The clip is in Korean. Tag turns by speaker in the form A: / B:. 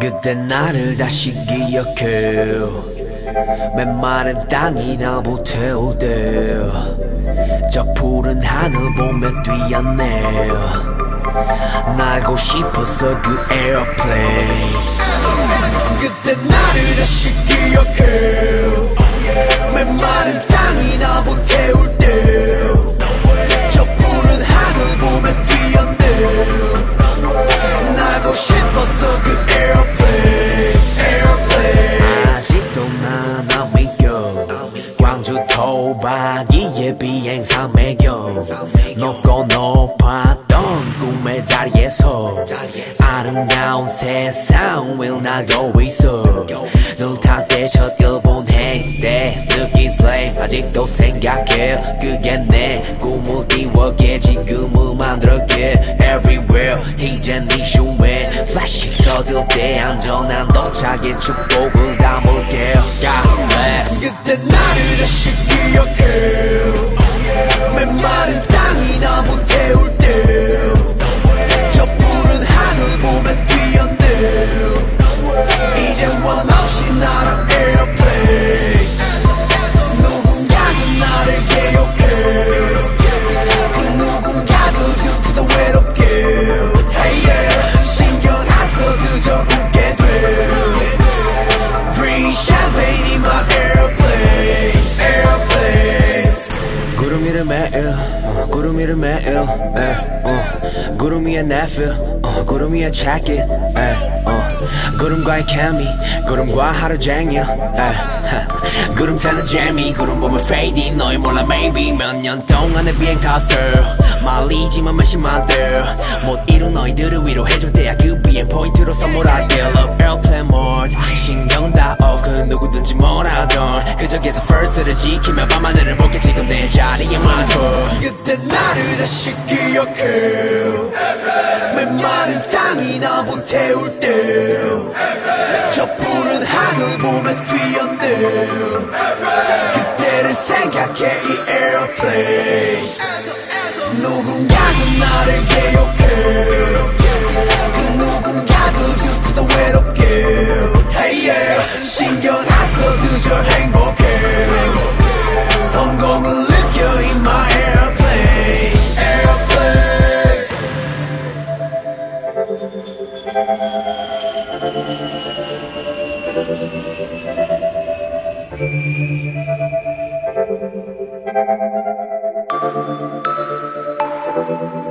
A: 그때 나를 다시 기억해 메마른 땅이 나 불태울 때 저 푸른 하늘 보며 뛰었네 날고 싶었어 그 airplane 그때 나를 다시 기억해. 메마른 땅이 나 불태울 때 저 푸른 하늘 보며 뛰었네. 나고 싶었어 그 에어플레인 에어플레인 아직도 난안 믿겨. 광주 토박이의 비행사 매겨 높고 높았 아름다운 세상을 나고 있어 눈탄 때첫 일본 행때 느낀 슬레임 아직도 생각해. 그게 내 꿈을 이루게 지금을 만들었게. Everywhere 이젠 네 슈에. 플래시 터질 때 안전한 도착에 축복을 담을게. God 매일 에, 어, 구름 위에 내필 어, 구름 위에 it 에, 어, 구름과의 케미 구름과 하루 종일 에, 하, 구름 타는 재미 구름 보면 fading 너희 몰라 maybe. 몇 년 동안의 비행 탓을 말리지만 몇십만 대못 이룬 너희들을 위로해줄 때야 그 비행 포인트로 선물할게 Love airplane mode. 신경 다 off 그 누구든지 뭐라던. 그저께 서 first를 지키며 밤하늘을 볼게 지금 내 자리에 많고. 그때 나를 다시 기억해. 맨마른 땅이 나 불태울 때저 푸른 하늘 보며
B: Thank you.